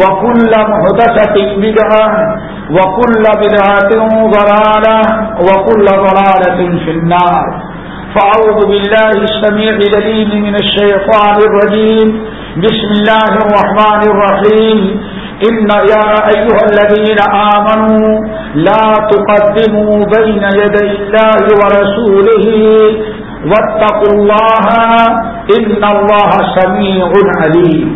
وكل مهدسة بدعة وكل بدعة ضلالة وكل ضلالة في النار فأعوذ بالله السميع لليم من الشيطان الرجيم بسم الله الرحمن الرحيم إن يا أيها الذين آمنوا لا تقدموا بين يدي الله ورسوله واتقوا الله إن الله سميع عليم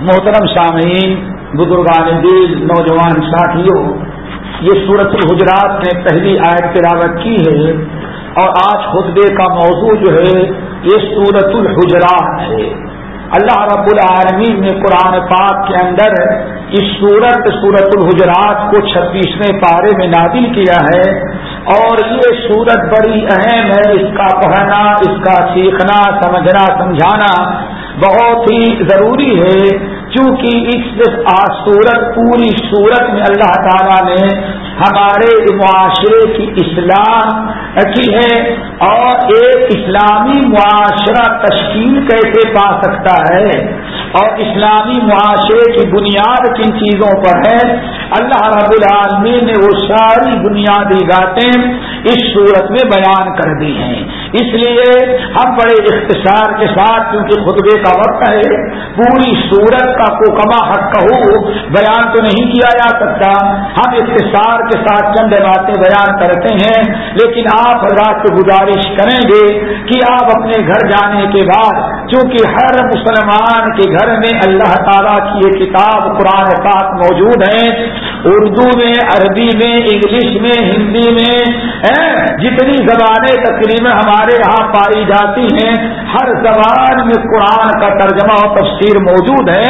محترم سامعین بزرگان دل نوجوان ساتھیوں، یہ سورت الحجرات نے پہلی آیت تلاوت کی ہے اور آج خطبے کا موضوع جو ہے، یہ سورت الحجرات ہے۔ اللہ رب العالمین نے قرآن پاک کے اندر اس سورت سورت الحجرات کو چھتیسویں پارے میں نادل کیا ہے اور یہ سورت بڑی اہم ہے۔ اس کا پڑھنا، اس کا سیکھنا، سمجھنا، سمجھانا بہت ہی ضروری ہے، چونکہ اس سورت پوری سورت میں اللہ تعالیٰ نے ہمارے معاشرے کی اصلاح کی ہے اور ایک اسلامی معاشرہ تشکیل کیسے پا سکتا ہے؟ اور اسلامی معاشرے کی بنیاد کن چیزوں پر ہے؟ اللہ رب العالمین نے وہ ساری بنیادی باتیں اس صورت میں بیان کر دی ہیں۔ اس لیے ہم بڑے اختصار کے ساتھ کیونکہ خطبے کا وقت ہے، پوری صورت کا کو کما حق کہو، بیان تو نہیں کیا جا سکتا۔ ہم اختصار کے ساتھ چند باتیں بیان کرتے ہیں، لیکن آپ حضرات کو گزارش کریں گے کہ آپ اپنے گھر جانے کے بعد، چونکہ ہر مسلمان کے گھر میں اللہ تعالیٰ کی یہ کتاب قرآن پاک موجود ہیں اردو میں، عربی میں، انگلش میں، ہندی میں جتنی زبانیں تقریباً ہمارے یہاں پائی جاتی ہیں، ہر زبان میں قرآن کا ترجمہ اور تفسیر موجود ہے،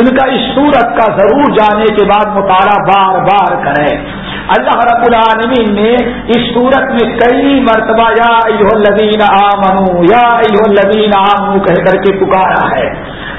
ان کا اس صورت کا ضرور جانے کے بعد مطالعہ بار بار کریں۔ اللہ رب العالمین نے اس صورت میں کئی مرتبہ یا ایو الذین آمنو یا ایو الذین آمنو کہہ کر کے پکارا ہے۔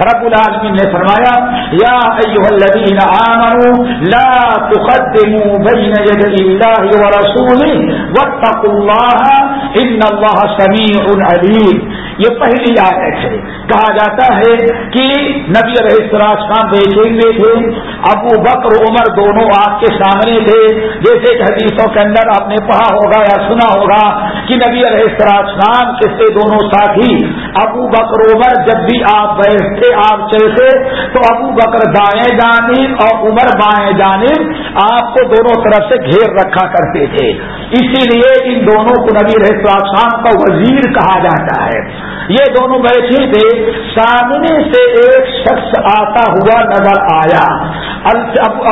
رب العالمین نے فرمایا، یا ایو الذین آمنو لا تقدموا بین ید اللہ ورسولہ واتقوا اللہ، ان اللہ سمیع علیم۔ یہ پہلی آیت ہے۔ کہا جاتا ہے کہ نبی علیہ السلام بیٹھیں میں تھے، ابو بکر، عمر دونوں آپ کے سامنے تھے۔ جیسے کہ حدیثوں کے اندر آپ نے پڑھا ہوگا یا سنا ہوگا کہ نبی علیہ السلام کے سے دونوں ساتھی ابو بکر عمر جب بھی آپ بیٹھتے آپ چلتے تو ابو بکر دائیں جانب اور عمر بائیں جانب آپ کو دونوں طرف سے گھیر رکھا کرتے تھے۔ اسی لیے ان دونوں کو نبی علیہ السلام کا وزیر کہا جاتا ہے۔ یہ دونوں بیٹھے تھے۔ سامنے سے ایک شخص آتا ہوا نظر آیا۔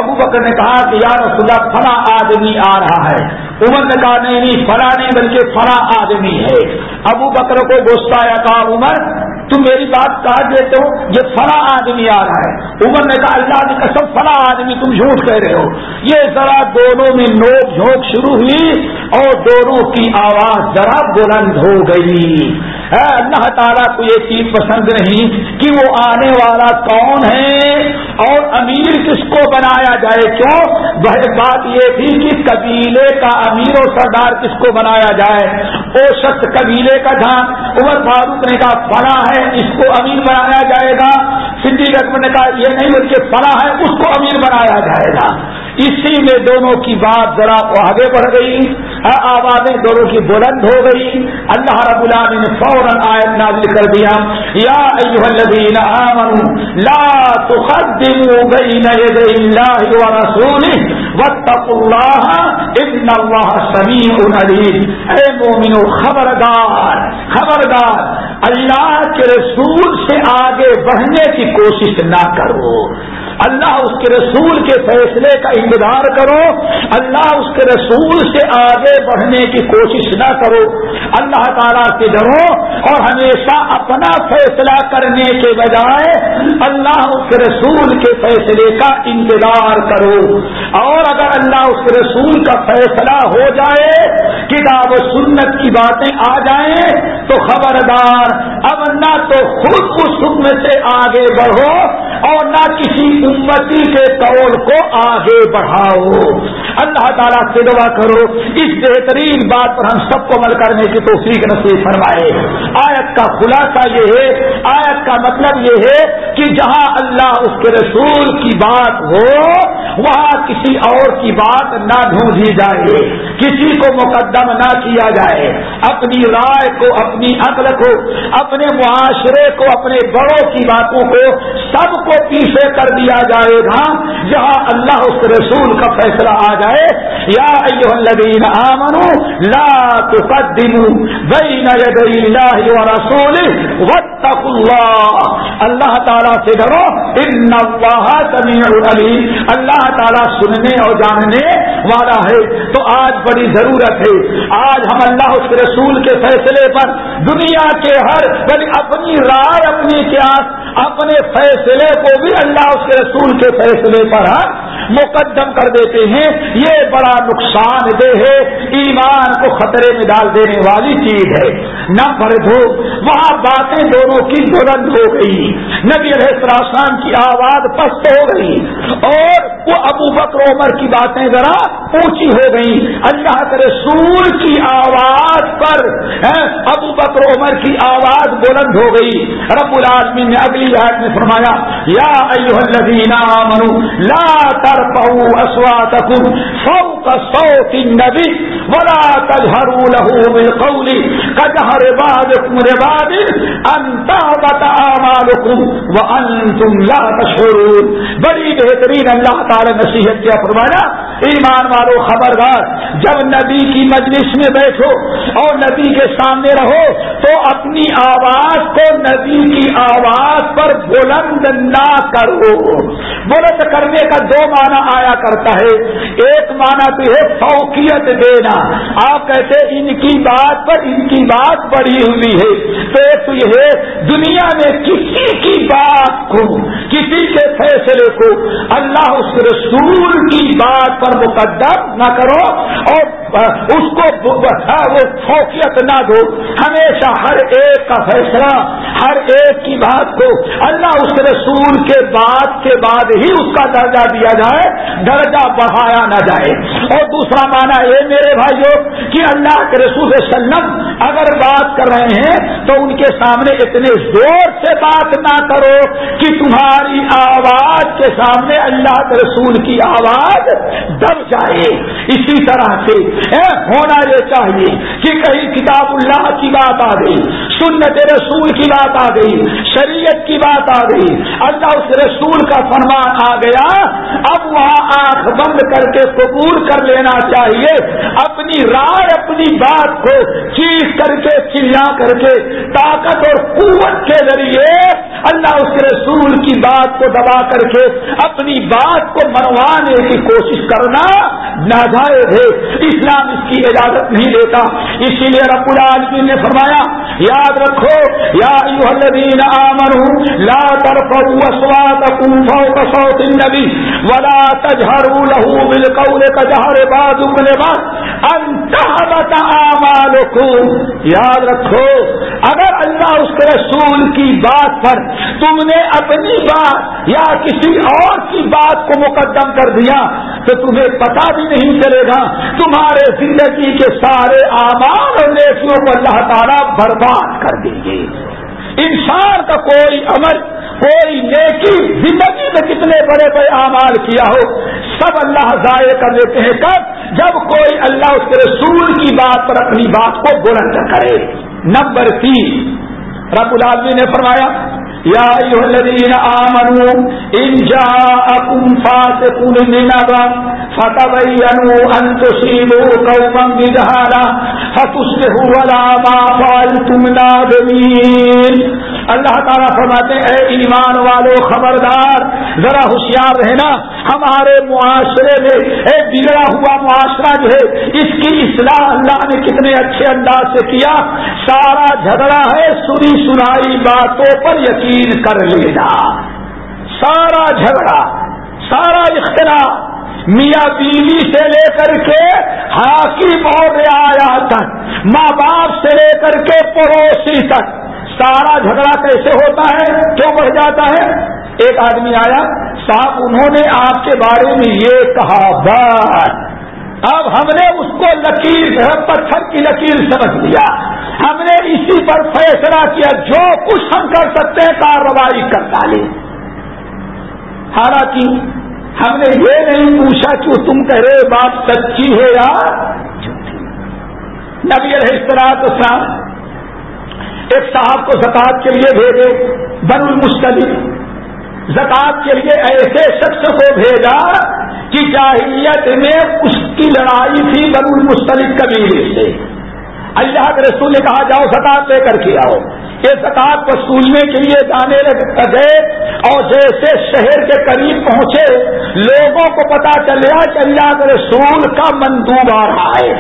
ابو بکر نے کہا کہ یار خدا فلاں آدمی آ رہا ہے۔ عمر نے کہا، نہیں نہیں، فلاں نہیں، بلکہ فلاں آدمی ہے۔ ابو بکر کو گوشت آیا، کہا، عمر، تم میری بات کاٹ دیتے ہو، یہ فلا آدمی آ رہا ہے۔ عمر نے کہا، اللہ کی قسم فلا آدمی تم جھوٹ کہہ رہے ہو۔ یہ ذرا دونوں میں نوک جھونک شروع ہوئی اور دونوں کی آواز ذرا بلند ہو گئی۔ اللہ تعالیٰ کو یہ چیز پسند نہیں کہ وہ آنے والا کون ہے اور امیر کس کو بنایا جائے، کیوں؟ بات یہ تھی کہ قبیلے کا امیر و سردار کس کو بنایا جائے؟ وہ شخص قبیلے کا تھا عمر فاروق نے کہا فلا ہے، اس کو امیر بنایا جائے گا۔ سندھی اکبر نے کہا، یہ نہیں بلکہ فلا ہے، اس کو امیر بنایا جائے گا۔ اسی میں دونوں کی بات ذرا آگے بڑھ گئی آوازیں دونوں کی بلند ہو گئی۔ اللہ رب العالمین نے فوراً آیت نازل کر دیا۔ یا ایوہ الذین آمنوا، لا تقدموا بین یدی اللہ ورسولہ واتقوا اللہ، ان اللہ سمیع علیم۔ اے مومنو، خبردار خبردار، اللہ کے رسول سے آگے بڑھنے کی کوشش نہ کرو۔ اللہ اس کے رسول کے فیصلے کا انتظار کرو اللہ اس کے رسول سے آگے بڑھنے کی کوشش نہ کرو اللہ تعالیٰ سے ڈرو اور ہمیشہ اپنا فیصلہ کرنے کے بجائے اللہ اس کے رسول کے فیصلے کا انتظار کرو اور اگر اللہ اس کے رسول کا فیصلہ ہو جائے کتاب و سنت کی باتیں آ جائیں تو خبردار اب نہ تو خود اس حکم سے آگے بڑھو اور نہ کسی امتی کے قول کو آگے بڑھاؤ۔ اللہ تعالیٰ سے دعا کرو۔ اس بہترین بات پر ہم سب کو عمل کرنے کی توفیق نصیب فرمائے۔ آیت کا خلاصہ یہ ہے، آیت کا مطلب یہ ہے کہ جہاں اللہ اس کے رسول کی بات ہو، وہاں کسی اور کی بات نہ ڈھونڈی جائے۔ کسی کو مقدم نہ کیا جائے۔ اپنی رائے کو، اپنی عقل کو، اپنے معاشرے کو، اپنے بڑوں کی باتوں کو سب کو پیچھے کر دیا جائے گا؟ جہاں اللہ اس رسول کا فیصلہ آ جائے۔ یا ایوہ الذین آمنوا، لا تقدموا بین یدی اللہ و رسول واتقوا اللہ۔ اللہ تعالیٰ سے ڈرو، ان اللہ سمیع علیم۔ اللہ تعالیٰ سننے اور جاننے والا ہے۔ تو آج بڑی ضرورت ہے۔ آج ہم اللہ اس رسول کے فیصلے پر دنیا کے ہر بل اپنی رائے، اپنی کیا اپنے فیصلے کو بھی اللہ اس کے رسول کے فیصلے پر ہاں، مقدم کر دیتے ہیں، یہ بڑا نقصان دہ ہے ایمان کو خطرے میں ڈال دینے والی چیز ہے۔ نمبر دو وہاں باتیں دونوں کی بلند ہو گئی۔ نبی علیہ السلام کی آواز پست ہو گئی۔ اور وہ ابو بکر عمر کی باتیں ذرا اونچی ہو گئی اللہ کے رسول کی آواز پر ہاں، ابو بکر عمر کی آواز بلند ہو گئی۔ رب العالمین نے اگلی بات میں فرمایا، یا ایوہ الذین آمنوا لا ترفعوا اصواتکم فوق صوت النبی ولا تجهروا له بالقول كجهر بعضكم لبعض ان تهبط اعمالكم وانتم لا تشعرون. بڑی بہترین اللہ تعالی نصیحت کیا فرمایا، ایمان والو خبردار، جب نبی کی مجلس میں بیٹھو اور نبی کے سامنے رہو تو اپنی آواز کو نبی کی آواز پر بلند نہ کرو۔ بلند کرنے کا دو معنی آیا کرتا ہے۔ ایک معنی تو ہے فوقیت دینا۔ آپ کہتے ان کی بات پر ان کی بات بڑی ہوئی ہے۔ تو ایک تو یہ ہے، دنیا میں کسی کی بات کو، کسی کے فیصلے کو اللہ اس رسول کی بات پر مقدم نہ کرو اور اس کو وہ فوقیت نہ دو۔ ہمیشہ ہر ایک کا فیصلہ، ہر ایک کی بات کو اللہ اس رسول کے بعد کے بعد ہی اس کا درجہ دیا جائے، درجہ بڑھایا نہ جائے۔ اور دوسرا مانا یہ میرے بھائیوں کہ اللہ کے رسول وسلم اگر بات کر رہے ہیں تو ان کے سامنے اتنے زور سے بات نہ کرو کہ تمہاری آواز کے سامنے اللہ کے رسول کی آواز دب جائے۔ اسی طرح سے ہونا یہ چاہیے کہ کہیں کتاب اللہ کی بات آ گئی، سنت رسول کی بات آ گئی، شریعت کی بات آ گئی، اللہ اس رسول کا فرمان آ گیا، اب وہاں آنکھ بند کر کے قبول کر لینا چاہیے، اپنی رائے اپنی بات کو چیز کر کے چلیا کر کے، طاقت اور قوت کے ذریعے اللہ اس کے رسول کی بات کو دبا کر کے، اپنی بات کو منوانے کی کوشش کرنا ناجائز ہے۔ اسلام اس کی اجازت نہیں دیتا۔ اسی لیے رب العالمین نے فرمایا، یاد رکھو، یا الذین آمنوا، لا ترفعوا اصواتکم فوق صوت النبی ولا تجهروا له بالقول كجهر بعضكم لبعض ان انتہبت اعمالکم یاد رکھو، اگر اللہ اس کے رسول کی بات پر تم نے اپنی بات یا کسی اور کی بات کو مقدم کر دیا تو تمہیں پتا بھی نہیں چلے گا، تمہارے زندگی کے سارے اعمال اور نیکیوں کو اللہ تعالیٰ برباد کر دیں گے۔ انسان کا کوئی عمل، کوئی نیکی زندگی میں کتنے بڑے بڑے اعمال کیا ہو، سب اللہ ضائع کر دیتے ہیں۔ کب؟ جب کوئی اللہ اس کے رسول کی بات پر اپنی بات کو بلند کرے۔ نمبر تین، رب العالمین نے فرمایا یا ایوہ الذین آمنوا ان جاءکم فاسقون بنبا فتبینوا ان تصیبوا قوما بدہارا فتصبحوا ولا ما فعلتم نادمین اللہ تعالیٰ فرماتے ہیں، اے ایمان والو خبردار، ذرا ہوشیار رہنا۔ ہمارے معاشرے میں ایک بگڑا ہوا معاشرہ جو ہے، اس کی اصلاح اللہ نے کتنے اچھے انداز سے کیا۔ سارا جھگڑا ہے، سنی سنائی باتوں پر یقین کر لینا۔ سارا جھگڑا، سارا اختلاف میاں بیوی سے لے کر کے حاکم اور رعایا تک، ماں باپ سے لے کر کے پڑوسی تک۔ سارا جھگڑا کیسے ہوتا ہے؟ کیوں بڑھ جاتا ہے۔ ایک آدمی آیا، صاحب، انہوں نے آپ کے بارے میں یہ کہا، بس۔ اب ہم نے اس کو لکیر پتھر کی لکیر سمجھ لیا۔ ہم نے اسی پر فیصلہ کیا، جو کچھ ہم کر سکتے ہیں، کارروائی کر ڈالے حالانکہ ہم نے یہ نہیں پوچھا کہ تم کہہ رہے، بات سچی ہے یا نبی السلام ایک صاحب کو زکات کے لیے بھیجے بن المستلف زکات کے لیے ایسے شخص کو بھیجا کہ جاہلیت میں اس کی لڑائی تھی بن المستلق قبیلے سے۔ اللہ کے رسول نے کہا، جاؤ سطح لے کر کے آؤ۔ یہ زکات وصولنے کے لیے جانے لگے اور جیسے شہر کے قریب پہنچے، لوگوں کو پتا چلیا کہ اللہ کے رسول کا مندوب آ رہا ہے۔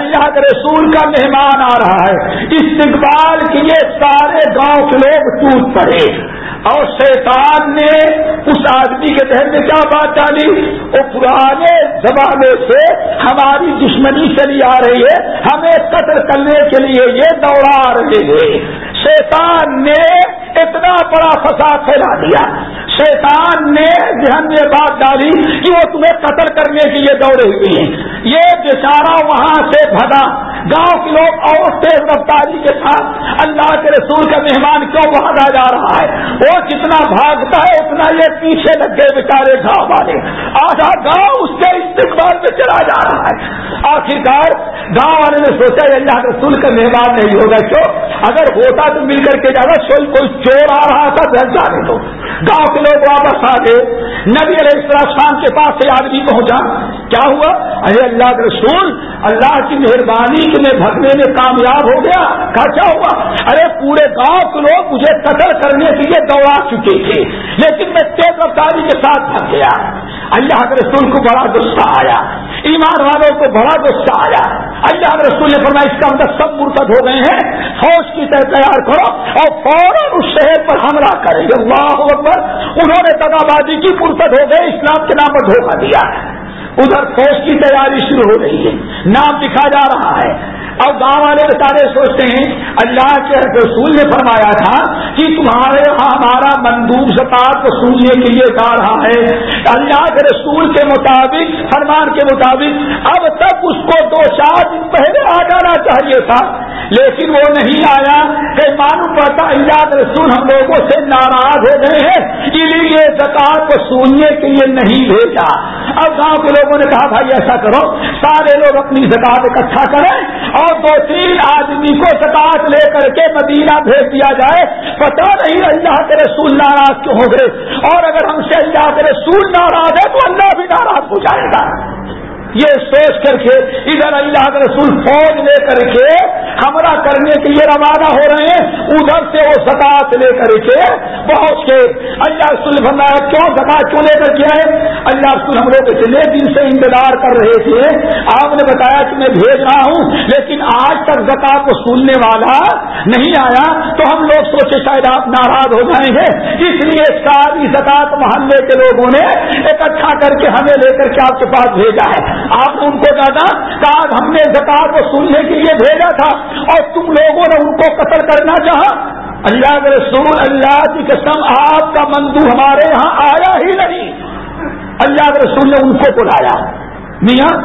اللہ کے رسول کا مہمان آ رہا ہے۔ استقبال کے لیے سارے گاؤں کے لوگ ٹوٹ پڑے۔ اور شیطان نے اس آدمی کے ذہن میں کیا بات ڈالی؟ وہ پرانے زمانے سے ہماری دشمنی چلی آ رہی ہے، ہمیں قتل کرنے کے لیے یہ دوڑا رہے ہیں۔ شیطان نے اتنا بڑا فساد پھیلا دیا۔ شیطان نے ذہن میں بات ڈالی کہ وہ تمہیں قتل کرنے کے لیے دوڑے ہوئے ہیں۔ یہ بیچارہ وہاں سے بھگا۔ گاؤں کے لوگ اور تیز رفتاری کے ساتھ اللہ کے رسول کا مہمان کیوں بھاگا جا رہا ہے؟ وہ جتنا بھاگتا ہے اتنا یہ پیچھے لگ گئے بیچارے گاؤں والے۔ آدھا گاؤں اس کے استقبال میں چلا جا رہا ہے۔ آخرکار گاؤں والے نے سوچا اللہ کے رسول کا مہمان نہیں ہوگا۔ کیوں؟ اگر ہوتا تو مل کر کے جانا کوئی چور آ رہا تھا جانے دو گاؤں کے لوگ واپس آ گئے نبی علیہ السلام کے پاس سے آدمی پہنچا۔ کیا ہوا؟ ارے اللہ کے رسول، اللہ کی مہربانی کے میں بھگنے میں کامیاب ہو گیا۔ کہا، کیا ہوا؟ ارے، پورے گاؤں کے لوگ مجھے قتل کرنے کے لیے دوڑا چکے تھے، لیکن میں تیز رفتاری کے ساتھ بھگ گیا۔ اللہ کے رسول کو بڑا غصہ آیا، ایمان والوں کو بڑا غصہ آیا۔ اللہ کے رسول نے فرمایا، اس کا اندر سب مرتد ہو گئے ہیں، فوج کی طرح تیار کرو اور فوراً اس شہر پر حملہ کریں گے۔ اللہ اکبر، انہوں نے دگا بازی کی فرصت ہو گئے، اسلام کے نام پر دھوکہ دیا۔ ادھر فوج کی تیاری شروع ہو رہی ہے، نام دکھا جا رہا ہے۔ اور گاؤں والے سارے سوچتے ہیں، اللہ کے رسول نے فرمایا تھا کہ تمہارے ہمارا مندوب زکات کو سننے کے لیے جا رہا ہے۔ اللہ کے رسول کے مطابق، فرمان کے مطابق اب تک اس کو دو چار دن پہلے آ جانا چاہیے تھا، لیکن وہ نہیں آیا۔ کہ معلوم پڑتا اللہ کے رسول ہم لوگوں سے ناراض ہو گئے ہیں اسی لیے زکات کو سننے کے لیے نہیں بھیجا۔ اب گاؤں کے لوگوں نے کہا، بھائی ایسا کرو، سارے لوگ اپنی زکات اکٹھا کریں اور دو تین آدمی کو زکات لے کر کے مدینہ بھیج دیا جائے۔ پتا نہیں اللہ کے رسول ناراض کیوں ہو گئے۔ اور اگر ہم سے اللہ کے رسول ناراض ہے تو اللہ بھی ناراض ہو جائے گا۔ یہ سوچ کر کے ادھر اللہ کے رسول فوج لے کر کے حملہ کرنے کے لیے روانہ ہو رہے ہیں، ادھر سے وہ زکات لے کر کے پہنچ کے اللہ رسول فرمایا، کیوں زکات کیوں لے کر کے آئے؟ اللہ رسول ہم لوگ اتنے دن سے انتظار کر رہے تھے۔ آپ نے بتایا کہ میں بھیج رہا ہوں، لیکن آج تک زکات کو سننے والا نہیں آیا۔ تو ہم لوگ سوچے شاید آپ ناراض ہو جائیں گے۔ اس لیے ساری زکات محلے کے لوگوں نے اکٹھا کر کے ہمیں لے کر کے آپ کے پاس بھیجا ہے۔ آپ نے ان کو کہا تھا ہم نے زکات کو سننے کے لیے بھیجا تھا۔ اور تم لوگوں نے ان کو قتل کرنا چاہا۔ اللہ کے رسول، اللہ کی قسم، آپ کا مندو ہمارے یہاں آیا ہی نہیں۔ اللہ کے رسول نے ان کو بلایا۔ میاں،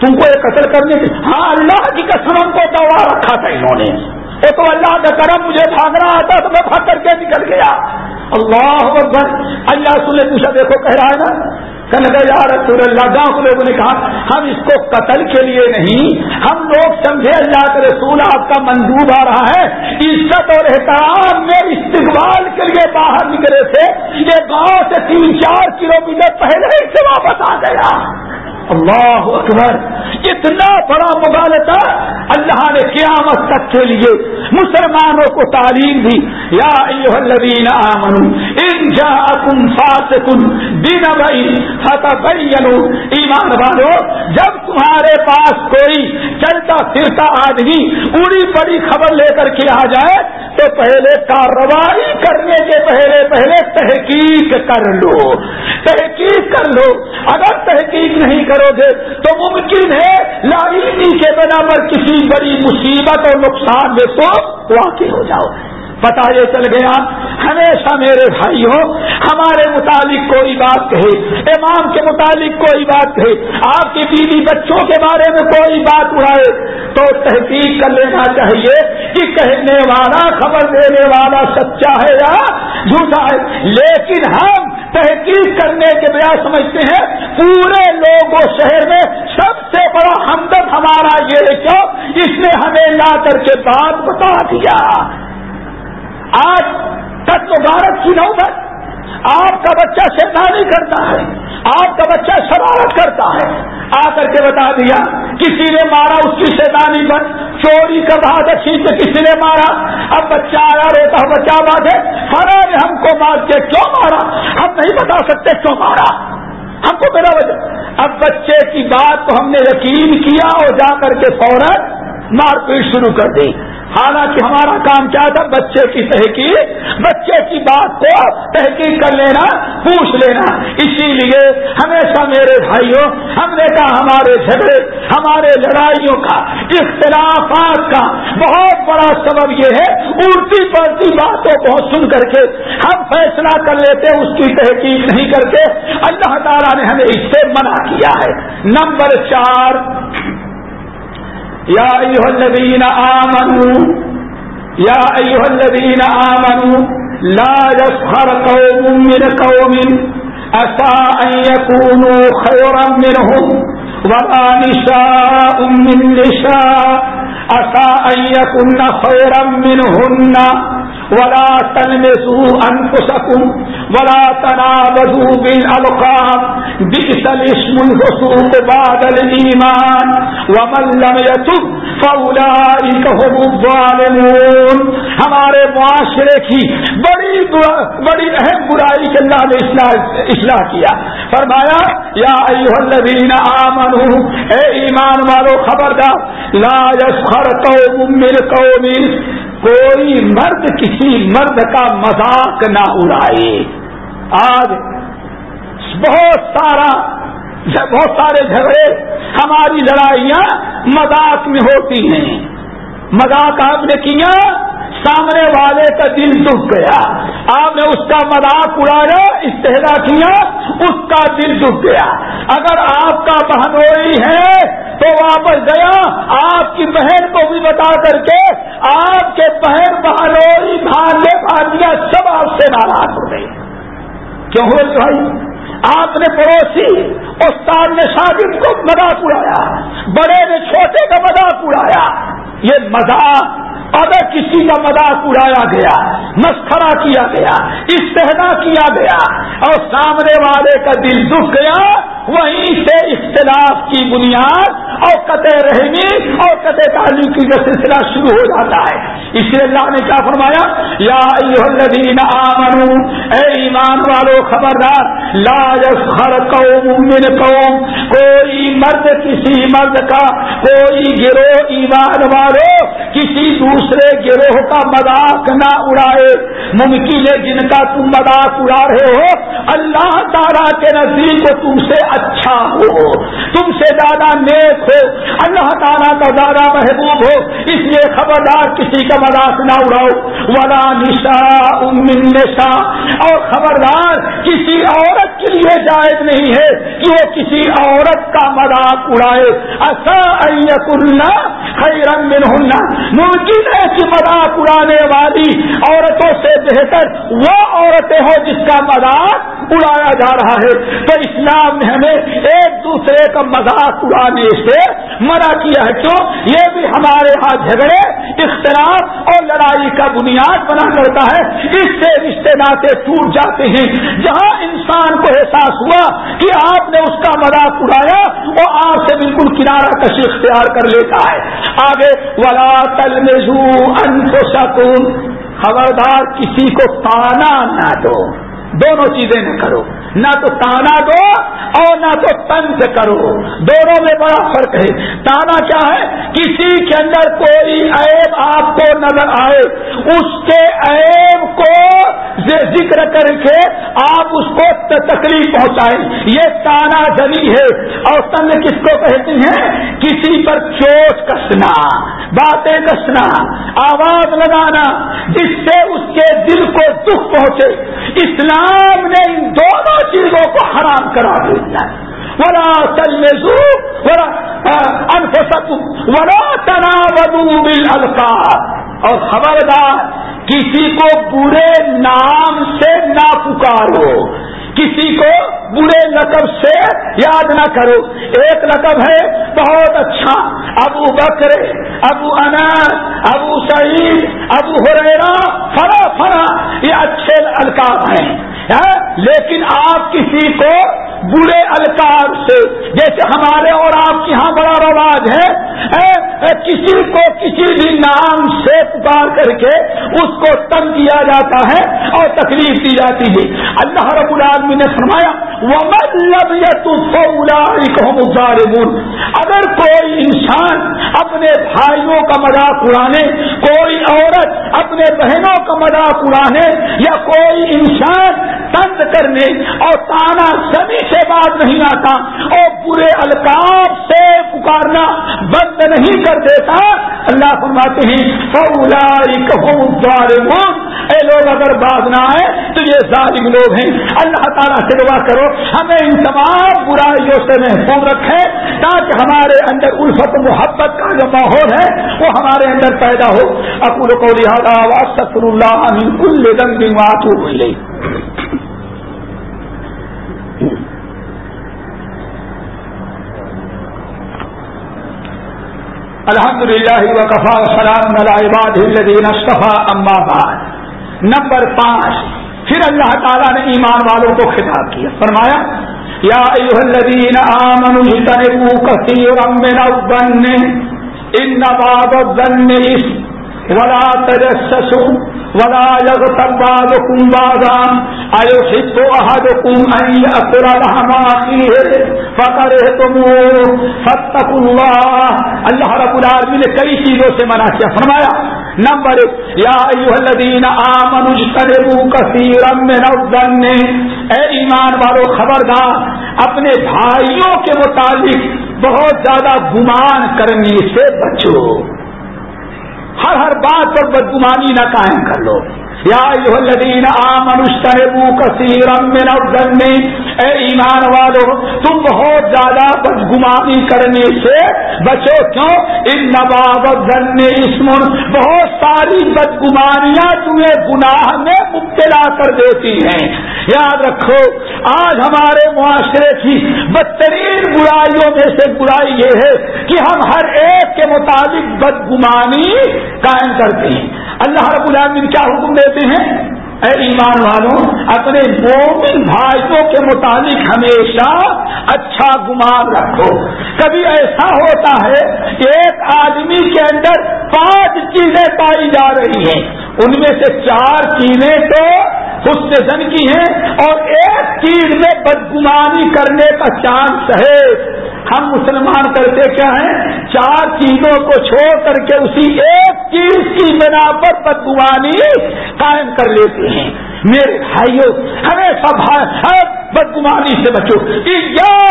تم کو یہ قتل کرنے کی ہاں اللہ کی قسم، ہم کو دوا رکھا تھا انہوں نے۔ وہ تو اللہ کا کرم مجھے بھاگنا آتا تو میں بھاگ کر کے نکل گیا۔ اللہ اکبر۔ اللہ رسول نے پوچھا، دیکھو، کہہ رہا ہے نا۔ یا رسول اللہ گاؤں کے لوگوں نے کہا، ہم اس کو قتل کے لیے نہیں، ہم لوگ سمجھے اللہ کے رسول آپ کا مندوب آ رہا ہے، عزت اور احترام میں استقبال کے لیے باہر نکلے تھے۔ یہ گاؤں سے تین چار کلو میٹر پہلے ہی سے واپس آ گیا۔ اللہ اکبر، اتنا بڑا مغالطہ اللہ نے قیامت تک کے لیے مسلمانوں کو تعلیم دی۔ یا الذین آمنوا، ان جاءکم فاسقن بنبئ فتبینوا۔ ایمان والو، جب تمہارے پاس کوئی چلتا پھرتا آدمی پوری بڑی خبر لے کر کے آ جائے، تو پہلے کارروائی کرنے کے پہلے پہلے تحقیق کر لو۔ تحقیق کر لو۔ اگر تحقیق نہیں کر کرو گے تو ممکن ہے لائی کے بنا پر کسی بڑی مصیبت اور نقصان میں تو واقع ہو جاؤ۔ پتا یہ چل گیا، ہمیشہ میرے بھائیوں ہمارے متعلق کوئی بات کہے، امام کے متعلق کوئی بات کہے، آپ کی بیوی بچوں کے بارے میں کوئی بات اڑائے، تو تحقیق کر لینا چاہیے کہ کہنے والا، خبر دینے والا سچا ہے یا جھوٹا ہے۔ لیکن ہم تحقیق کرنے کے بجائے سمجھتے ہیں، پورے لوگ شہر میں سب سے بڑا ہمدرد ہمارا یہ ہے کیوں اس نے ہمیں لا کر کے بات بتا دیا۔ آج تک تو بھارت کی نوبت، آپ کا بچہ شیطانی کرتا ہے۔ آپ کا بچہ شرارت کرتا ہے۔ آ کر کے بتا دیا، کسی نے مارا، اس کی شیطانی پر چوری کا بہت اچھی سے کسی نے مارا۔ اب بچہ آیا رہتا بچہ بات ہے؟ فرا نے ہم کو مار کے کیوں مارا؟ ہم نہیں بتا سکتے کیوں مارا۔ ہم کو میرا وجہ۔ اب بچے کی بات کو ہم نے یقین کیا اور جا کر کے فوراً مار پیٹ شروع کر دی۔ حالانکہ ہمارا کام کیا تھا؟ بچے کی تحقیق، بچے کی بات کو تحقیق کر لینا، پوچھ لینا۔ اسی لیے ہمیشہ میرے بھائیوں، ہم نے کہا ہمارے جھگڑے، ہمارے لڑائیوں کا، اختلافات کا بہت بڑا سبب یہ ہے۔ الٹی پڑتی باتوں کو سن کر کے ہم فیصلہ کر لیتے، اس کی تحقیق نہیں کرتے اللہ تعالیٰ نے ہمیں اس سے منع کیا ہے۔ نمبر چار یا ایوہ الذین آمنوا یا ایوہ الذین آمنوا، لا يسخر قوم من قوم اسا ان يكونوا خيرا منهم، ولا نشاء من نشاء اسا ان يكون خيرا منهن. ولا تلمسوا انفسكم ولا تنابذوا بالالقاب بئس الاسم الفسوق بعد الايمان ومن لم يتب فاولئك هم الظالمون. ہمارے معاشرے کی بڑی بڑی اہم برائی کے اللہ نے اصلاح کیا۔ فرمایا، یا ایوہ الذین آمنوا، اے ایمان والو خبردار، لا يسخر قوم من قوم کوئی مرد کسی مرد کا مذاق نہ اڑائے۔ آج بہت سارا بہت سارے جھگڑے، ہماری لڑائیاں مذاق میں ہوتی ہیں۔ مذاق آپ نے کیا؟ سامنے والے کا دل دکھ گیا۔ آپ نے اس کا مذاق اڑایا استحدا کیا، اس کا دل دکھ گیا۔ اگر آپ کا بہنوئی ہے تو واپس گیا۔ آپ کی بہن کو بھی بتا کر کے آپ کے بہن بہنوئی بھانڈے بھانڈیاں سب آپ سے ناراض ہو گئی کیوں ہوئے بھائی؟ آپ نے پڑوسی، استاد نے شاگرد کو مذاق اڑایا، بڑے نے چھوٹے کا مذاق اڑایا۔ یہ مذاق اگر کسی کا مذاق اڑایا گیا مسخرا کیا گیا استحدا کیا گیا، اور سامنے والے کا دل دکھ گیا، وہیں سے اختلاف کی بنیاد اور قطع رحمی اور قطع تعلیم کی جو سلسلہ شروع ہو جاتا ہے۔ اس لیے اللہ نے کیا فرمایا؟ یا الذین آمنو اے ایمان والو خبردار، لا یسخر قوم من قوم، کوئی مرد کسی مرد کا، کوئی گروہ ایمان والو، کسی دوسرے دوسرے گروہ کا مذاق نہ اڑائے، ممکن ہے جن کا تم مذاق اڑا رہے ہو تعالیٰ کے نزدیک تم سے اچھا ہو، تم سے زیادہ نیک ہو۔ اللہ تعالیٰ کا زیادہ محبوب ہو۔ اس لیے خبردار کسی کا مذاق نہ اڑاؤ۔ ولا نشا امن نشا اور خبردار، کسی عورت کے لیے جائز نہیں ہے کہ وہ کسی عورت کا مذاق اڑائے۔ ایسا خیرن من ہونا ممکن ہے کہ مذاق اڑانے والی عورتوں سے بہتر وہ عورتیں ہوں جس کا مذاق اڑایا جا رہا ہے تو اسلام نے ہمیں ایک دوسرے کا مذاق اڑانے سے منع کیا ہے۔ کیوں؟ یہ بھی ہمارے ہاں جھگڑے، اختلاف اور لڑائی کا بنیاد بنا کرتا ہے۔ اس سے رشتے ناطے ٹوٹ جاتے ہیں۔ جہاں انسان کو احساس ہوا کہ آپ نے اس کا مذاق اڑایا، وہ آپ سے بالکل کنارہ کشی اختیار کر لیتا ہے۔ آگے، ولا تل میں خبردار، کسی کو تانا نہ دو۔ دونوں چیزیں نہ کرو۔ نہ تو تانا دو اور نہ تو تنگ کرو۔ دونوں میں بڑا فرق ہے۔ تانا کیا ہے؟ کسی کے اندر کوئی عیب آپ کو نظر آئے، اس کے عیب کو ذکر کر کے آپ اس کو تکلیف پہنچائیں۔ یہ تانا جنی ہے۔ اور تنگ کس کو کہتے ہیں؟ کسی پر چوٹ کسنا، باتیں کسنا، آواز لگانا، جس سے اس کے دل کو دکھ پہنچے۔ اسلام نے ان دونوں چیزوں کو حرام کرا دیا ولا تلزو ولا تنا بدو بل اور خبردار، کسی کو برے نام سے نہ پکارو۔ کسی کو برے لقب سے یاد نہ کرو۔ ایک لقب ہے بہت اچھا ابو بکر، ابو انس، ابو سعید، ابو ہریرا فرا فرا یہ اچھے القاب ہیں۔ لیکن آپ کسی کو برے القاب سے، جیسے ہمارے اور آپ کے یہاں بڑا رواج ہے کسی کو کسی بھی نام سے پکار کر کے اس کو تنگ کیا جاتا ہے اور تکلیف دی جاتی ہے۔ اللہ رب العالمین نے فرمایا وہ مطلب اگر کوئی انسان اپنے بھائیوں کا مذاق اڑانے، کوئی عورت اپنے بہنوں کا مذاق اڑانے، یا کوئی انسان تنگ کرنے اور تانا سبھی سے بات نہیں آتا اور برے القاب سے پکارنا بند نہیں کر دیتا۔ اللہ فرماتے ہیں اے لوگ اگر باز نہ آئے تو یہ ظالم لوگ ہیں۔ اللہ تعالیٰ سے دعا کرو، ہمیں ان تمام برائیوں سے محفوظ رکھے تاکہ ہمارے اندر الفت محبت کا جو ماحول ہے، وہ ہمارے اندر پیدا ہو۔ اکول کو لہٰذا سفر اللہ کل دن ملے الحمد للہ وقفا سلام عباد الدین اصطفیٰ، اما بعد. نمبر پانچ، پھر اللہ تعالیٰ نے ایمان والوں کو خطاب کیا۔ فرمایا، یا الذین آمنوا اجتنبوا كثيرا من الظن، ان بعض الظن ولا تجسسوا ولا يغتب بعضكم بعضا. ايحب احدكم ان ياكل لحم اخيه فكرهتموه. فاتقوا الله. اللہ رب العالمین نے کئی چیزوں سے منع کیا فرمایا، نمبر ایک، یا ایوہ الذین آمنوا اجتنبوا کثیرا من الظن. اے ایمان والو خبردار، اپنے بھائیوں کے متعلق بہت زیادہ گمان کرنے سے بچو۔ ہر ہر بات پر بدگمانی نہ قائم کر لو۔ یا الذین آمنوا کثیرا من الظن اے ایمان والو، تم بہت زیادہ بدگمانی کرنے سے بچو، کیوں؟ ان نواب الظن اسم، بہت ساری بدگمانیاں تمہیں گناہ میں مبتلا کر دیتی ہیں۔ یاد رکھو، آج ہمارے معاشرے کی بدترین برائیوں میں سے برائی یہ ہے کہ ہم ہر ایک کے مطابق بدگمانی قائم کرتے ہیں۔ اللہ رب العالمین کیا حکم دیتے ہیں؟ اے ایمان والوں، اپنے مومن بھائیوں کے متعلق ہمیشہ اچھا گمان رکھو۔ کبھی ایسا ہوتا ہے کہ ایک آدمی کے اندر پانچ چیزیں پائی جا رہی ہیں۔ ان میں سے چار چیزیں تو حسن زن کی ہیں اور ایک چیز میں بدگمانی کرنے کا چانس ہے۔ ہم مسلمان کرتے کیا ہیں؟ چار چیزوں کو چھوڑ کر کے اسی ایک چیز کی بنا پر بدگوانی قائم کر لیتے ہیں۔ میرے بھائیوں ہمیشہ بھائی بدگمانی سے بچو۔ یا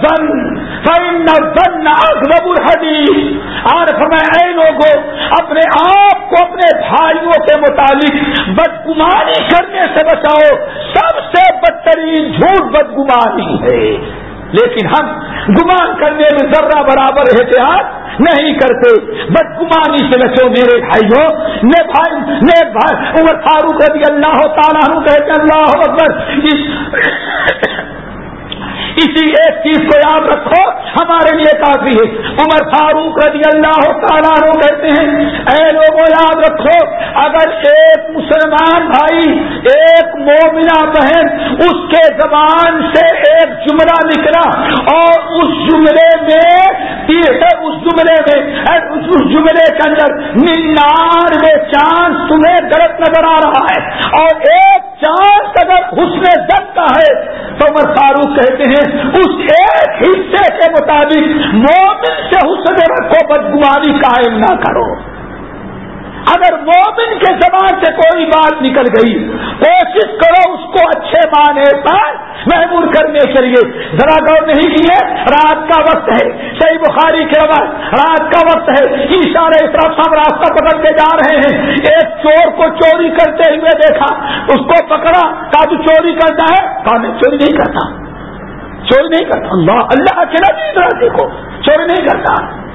زن الحدیث اور ہمیں اے لوگوں اپنے آپ کو اپنے بھائیوں کے متعلق بدگمانی کرنے سے بچاؤ۔ سب سے بدترین جھوٹ بدگمانی ہے۔ لیکن ہم گمان کرنے میں ذرہ برابر احتیاط نہیں کرتے۔ بدگمانی سے بچو میرے بھائیوں نے بھائی نے بھائی عمر فاروق رضی اللہ تعالیٰ کہتے اللہ اکبر۔ اسی ایک چیز کو یاد رکھو۔ ہمارے لیے کافی ہے۔ عمر فاروق رضی اللہ تعالیٰ کہتے ہیں، اے لوگوں یاد رکھو، اگر ایک مسلمان بھائی، ایک مومنہ بہن اس کے زبان سے ایک جملہ نکلا اور اس جملے میں اس جملے میں، اس جملے کے اندر ننانوے چاند تمہیں غلط نظر آ رہا ہے اور ایک چار اگر حسن دن کا ہے، تو عمر فاروق کہتے ہیں، اس ایک حصے کے مطابق مومن سے حسن رکھو، بدگمانی قائم نہ کرو۔ اگر مومن کے زبان سے کوئی بات نکل گئی کوشش کرو اس کو اچھے معنی پر محبور کرنے کے لیے۔ ذرا غور نہیں کیے، رات کا وقت ہے۔ صحیح بخاری کے بعد رات کا وقت ہے۔ اشارے ہم راستہ پکڑتے جا رہے ہیں۔ ایک چور کو چوری کرتے ہوئے دیکھا۔ اس کو پکڑا۔ کا تو چوری کرتا ہے۔ کہا، میں چوری نہیں کرتا۔ چوری نہیں کرتا۔ اللہ اللہ کے نبی دیکھو چوری نہیں کرتا۔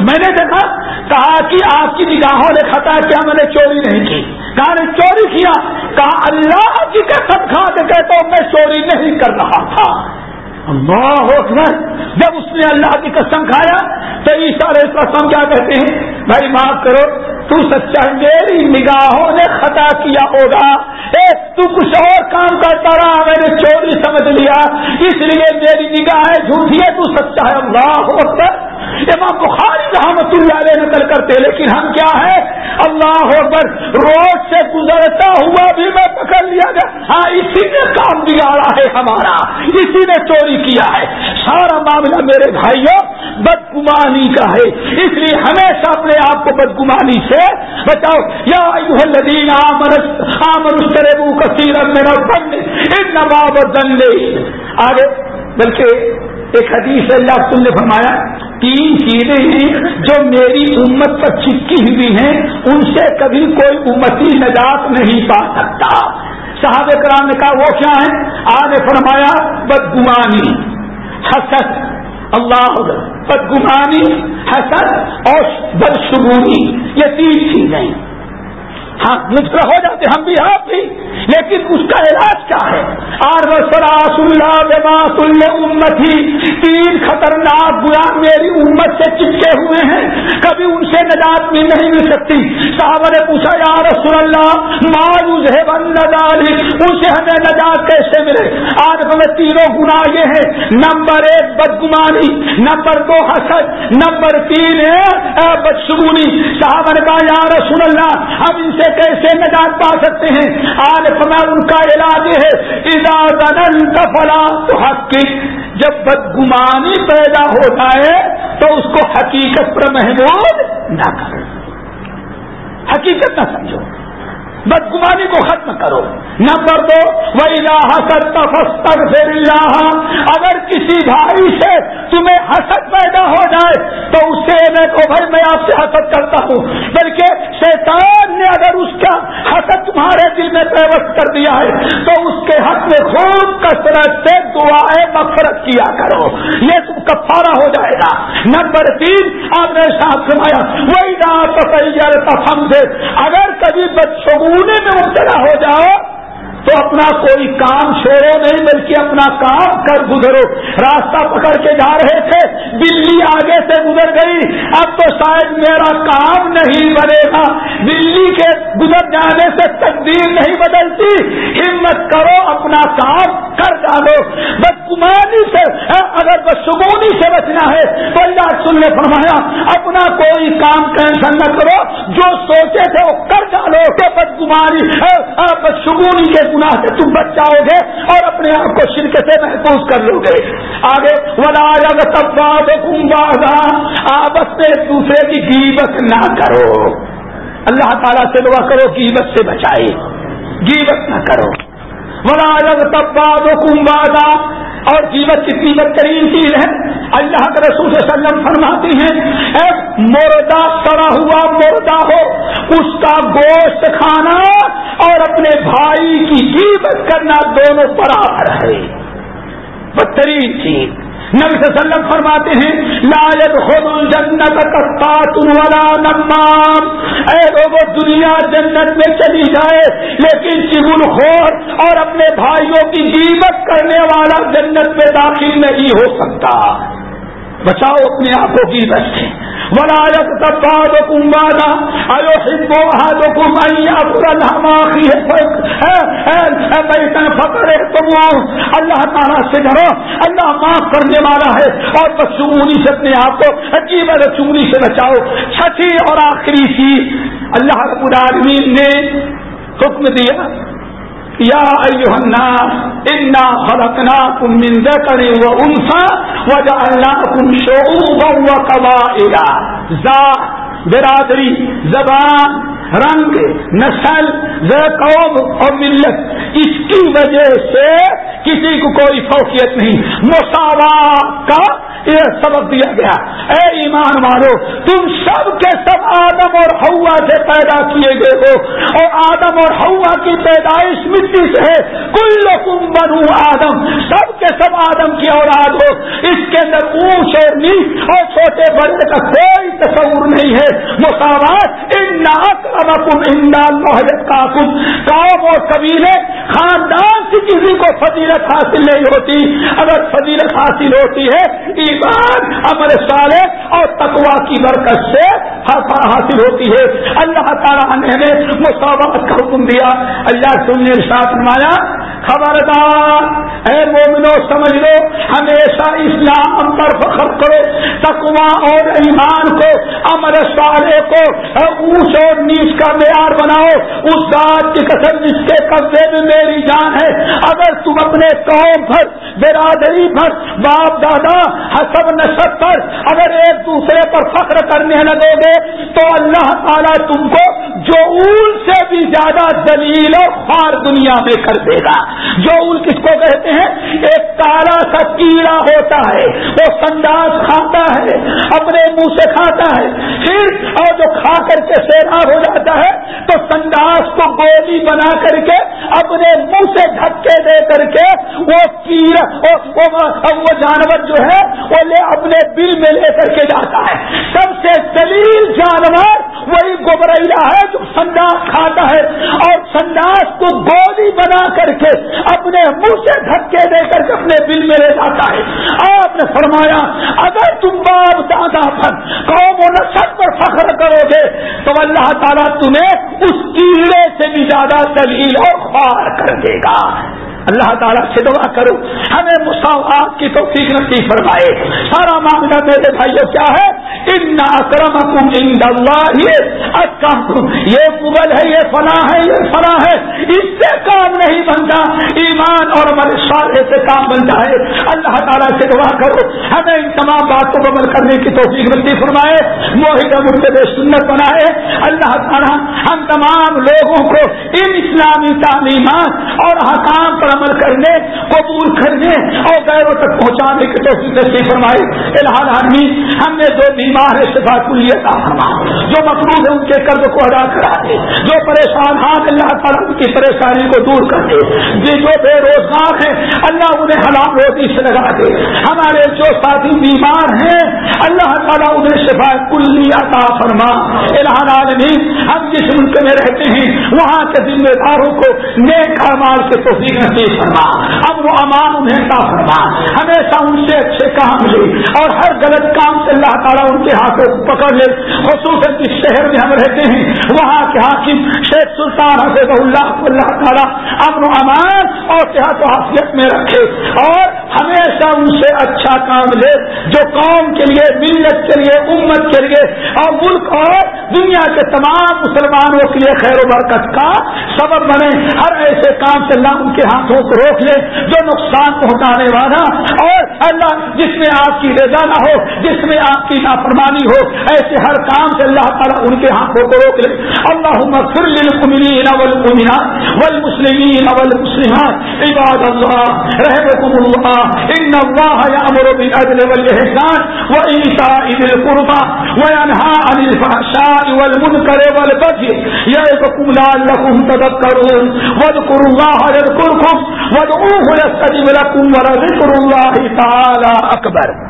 میں نے دیکھا، کہا کہ آپ کی نگاہوں نے خطا کیا، میں نے چوری نہیں کی۔ کہا نے چوری کیا۔ کہا، اللہ کی قسم کھا کے کہتا ہوں، میں چوری نہیں کر رہا تھا۔ اللہ اکبر۔ جب اس نے اللہ کی قسم کھایا، تو علیہ السلام کیا کہتے ہیں؟ بھائی، معاف کرو، تو سچا میری نگاہوں نے خطا کیا ہوگا۔ ایک تو کچھ اور کام کرتا رہا، میں نے چوری سمجھ لیا۔ اس لیے میری نگاہیں جھوٹی ہے تو سچا ہے۔ اللہ اکبر۔ امام بخاری رحمت اللہ علیہ نقل کرتے لیکن ہم کیا ہے اللہ اکبر روڈ سے گزرتا ہوا بھی میں پکڑ لیا گیا۔ ہاں اسی نے کام بگاڑا ہے ہمارا، اسی نے چوری کیا ہے۔ سارا معاملہ میرے بھائیوں، بدگمانی کا ہے۔ اس لیے ہمیشہ اپنے آپ کو بدگمانی سے بچاؤ۔ یا ندین کرے کثیر میرا بند ان نواب آگے، بلکہ ایک حدیث اللہ تم نے فرمایا، تین چیزیں ہیں جو میری امت پر چپکی ہوئی ہیں، ان سے کبھی کوئی امتی نجات نہیں پا سکتا۔ صحابہ کرام نے کہا، وہ کیا ہے آج فرمایا، بدگمانی، حسد۔ اللہ، بدگمانی، حسد اور بدشگونی یہ تین چیزیں ہاں مجھ ہو جاتے، ہم بھی آپ بھی لیکن اس کا علاج کیا ہے؟ آر سراس اللہ امت ہی تین خطرناک گنا میری امت سے چپکے ہوئے ہیں۔ کبھی ان سے نجات بھی نہیں مل سکتی۔ صاحب نے پوچھا، یا رسول اللہ ماروز ہے بن ان سے ہمیں نجات کیسے ملے؟ آج ہمیں تینوں گنا یہ ہیں۔ نمبر ایک، بدگمانی، نمبر دو، حسد، نمبر تین ہے بدسگونی۔ صاحب نے کہا، یا رسول اللہ، ہم ان سے کیسے نجات پا سکتے ہیں؟ آج ان کا علاج ہے فلا تو حقیق جب بدگمانی پیدا ہوتا ہے تو اس کو حقیقت پر محبوب نہ کرو۔ حقیقت نہ سمجھو۔ بدگمانی کو ختم کرو۔ نمبر دو اللہ اگر کسی بھائی سے تمہیں حسد پیدا ہو جائے، تو اس سے میں کو بھائی میں آپ سے حسد کرتا ہوں۔ بلکہ شیطان نے اگر اس کا حسد تمہارے دل میں پیوست کر دیا ہے، تو اس کے حق میں خوب کثرت سے دعائیں مفرت کیا کرو۔ یہ تم کفارہ ہو جائے گا۔ نمبر تین، آپ نے ساتھ سنایا وہی نہ سمجھے اگر کبھی بدشگونے میں مبتلا ہو جاؤ تو اپنا کوئی کام چھوڑو نہیں، بلکہ اپنا کام کر گزرو۔ راستہ پکڑ کے جا رہے تھے، بلی آگے سے گزر گئی۔ اب تو شاید میرا کام نہیں بنے گا۔ بلی کے گزر جانے سے تقدیر نہیں بدلتی۔ ہمت کرو، اپنا کام کر ڈالو۔ بدگمانی سے اگر بدسگونی سے بچنا ہے، تو اللہ سن نے فرمایا، اپنا کوئی کام کینسل نہ کرو۔ جو سوچے تھے، وہ کر ڈالو کہ بدگمانی بدسگونی کے گناہ سے تم بچ جاؤ گے اور اپنے آپ کو شرک سے محفوظ کر لو گے۔ آگے، ولا تب آپس میں ایک دوسرے کی گیبت نہ کرو۔ اللہ تعالیٰ سے دعا کرو گیبت سے بچائے۔ گیبت نہ کرو۔ ولا تب کمبادا اور جیوت کتنی بدترین چیز ہے۔ اللہ کے رسول صلی اللہ علیہ وسلم فرماتی ہیں ایک مردہ سڑا ہوا مردہ ہو، اس کا گوشت کھانا اور اپنے بھائی کی جیوت کرنا دونوں برابر ہے۔ بدترین چیز۔ نبی صلی اللہ علیہ وسلم فرماتے ہیں، لا خود جنت تم والا نمام اے لوگوں دنیا جنت میں چلی جائے، لیکن چگل خور اور اپنے بھائیوں کی جیبت کرنے والا جنت میں داخل نہیں ہو سکتا۔ بچاؤ اپنے آپ کی بچے ولایت تباد کمبانا ارو ہندو ہاتھوں کو فکرے تم اللہ تعالیٰ سے ڈرو۔ اللہ معاف کرنے والا ہے۔ اور بس چنگنی سے اپنے آپ کو عجیب چنگنی سے بچاؤ۔ چھٹی اور آخری چیز۔ اللہ رب العالمین نے حکم دیا۔ یا ایوہ الناس انا خلقناکم من ذکر و انسا وجعلناکم شعوبا و قبائلا ذات، برادری، زبان رنگ، نسل قوم اور ملت۔ اس کی وجہ سے کسی کو کوئی فوقیت نہیں۔ مساوات کا یہ سبق دیا گیا۔ اے ایمان والو، تم سب کے سب آدم اور ہوا سے پیدا کیے گئے ہو۔ اور آدم اور ہوا کی پیدائش مٹی سے ہے۔ کل لکم بنو آدم، سب کے سب آدم کی اولاد ہو۔ اس کے اندر اونچ اور نیچ اور چھوٹے بڑے کا کوئی تصور نہیں ہے۔ مساوات، ان اکرمکم ان محرت قوم اور قبیلے خاندان سے کسی کو فضیلت حاصل نہیں ہوتی۔ اگر فضیلت حاصل ہوتی ہے، ایمان امر سالے اور تقوا کی برکت سے حاصل ہوتی ہے۔ اللہ تعالیٰ نے مساوات کا حکم دیا۔ اللہ تم نے ساتھ نمایا خبردار، اے مومنو، سمجھ لو، ہمیشہ اسلام پر فخر کرو تقوا اور ایمان کو امر سالے کو، اونچ اور نیچ کا معیار بناؤ، اس ذات کی قسم جس کے قبضے میں میری جان ہے۔ اگر تم اپنے قوم پر، برادری پر، باپ، دادا، حسب نصب پر اگر ایک دوسرے پر فخر کرنے لگو گے، تو اللہ تعالیٰ تم کو جو اون سے بھی زیادہ دلیل اور خوار دنیا میں کر دے گا۔ جو اون کس کو کہتے ہیں؟ ایک کالا سا کیڑا ہوتا ہے، وہ سنداس کھاتا ہے، اپنے منہ سے کھاتا ہے، پھر اور جو کھا کر کے سیراب ہو جاتا ہے تو سنداس کو گولی بنا کر کے اپنے منہ سے دھکے دے کر کے وہ کیڑا وہ جانور جو ہے وہ لے اپنے بل میں لے کر کے جاتا ہے۔ سب سے دلیل جانور وہی گبریا ہے جو سنداس کھاتا ہے اور سنداس کو گولی بنا کر کے اپنے منہ سے دھکے دے کر کے اپنے دل میں لے جاتا ہے۔ آپ نے فرمایا، اگر تم باپ دادا پر قوم و نسل پر فخر کرو گے تو اللہ تعالیٰ تمہیں اس کیڑے سے بھی زیادہ دلیل اور خوار کر دے گا۔ اللہ تعالیٰ سے دعا کرو۔ ہمیں مساوات کی تو فکر فرمائے۔ سارا معاملہ میرے بھائیوں، کیا ہے؟ ان اکرم کم اللہ یہ مغل ہے، یہ فلاں ہے، یہ فلاں ہے۔ اس سے کام نہیں بنتا۔ ایمان اور ہمارے سارے سے کام بنتا ہے۔ اللہ تعالیٰ سے دعا کرو۔ ہمیں ان تمام باتوں کو عمل کرنے کی توفیق نتی فرمائے۔ موہد مرتب سنت بنائے۔ اللہ تعالیٰ ہم تمام لوگوں کو ان اسلامی تعلیمات اور حکام پر عمل کرنے، قبول کرنے اور غیروں تک پہنچانے کی توفیق نصیب فرمائے۔ الحال آدمی ہم نے دو بیمار ہے شفا کلی عطا فرما. جو مقبول ہے ان کے قرض کو ادا کرا دے. جو پریشان ہاں اللہ تعالیٰ ان کی پریشانی کو دور کر دے. جی جو بے روزگار ہیں، اللہ انہیں حلام روزی سے لگا دے. ہمارے جو ساتھی بیمار ہیں، اللہ تعالیٰ انہیں شفا کلی عطا فرما. الہان عالمین ہم جس ملک میں رہتے ہیں، وہاں کے ذمہ داروں کو نیک مال کے توفیق نصیب فرما. اب وہ امان انہیں عطا فرما. ہمیشہ ان سے اچھے کام لے اور ہر غلط کام سے اللہ تعالیٰ ان کے ہاتھوں کو پکڑ لے۔ خصوصاً جس شہر میں ہم رہتے ہیں، وہاں کے حاکم شیخ سلطان حفیظ اللہ اللہ تعالیٰ امن و امان اور صحت و حافظ میں رکھے اور ہمیشہ ان سے اچھا کام لے، جو قوم کے لیے، ملت کے لیے، امت کے لیے اور ملک اور دنیا کے تمام مسلمانوں کے لیے خیر و برکت کا سبب بنے۔ ہر ایسے کام سے اللہ ان کے ہاتھوں کو روک لے، جو نقصان پہنچانے والا اور اللہ جس میں آپ کی رضا نہ ہو، جس میں آپ کی نافرمانی ہو، ایسے ہر کام سے اللہ تعالیٰ ان کے ہاتھوں کو روک لے۔ اللہ مغفر للمؤمنین والمؤمنات والمسلمین والمسلمات، عباد اللہ رحمكم اللہ، ان اللہ یامر بالعدل والاحسان وایتاء ذی القربى وینهى عن الفحشاء والمنکر والبغي یعظکم لعلکم تذکرون۔ واذکروا اللہ یذکرکم وادعوه يستجب لكم ولذكر الله تعالى أكبر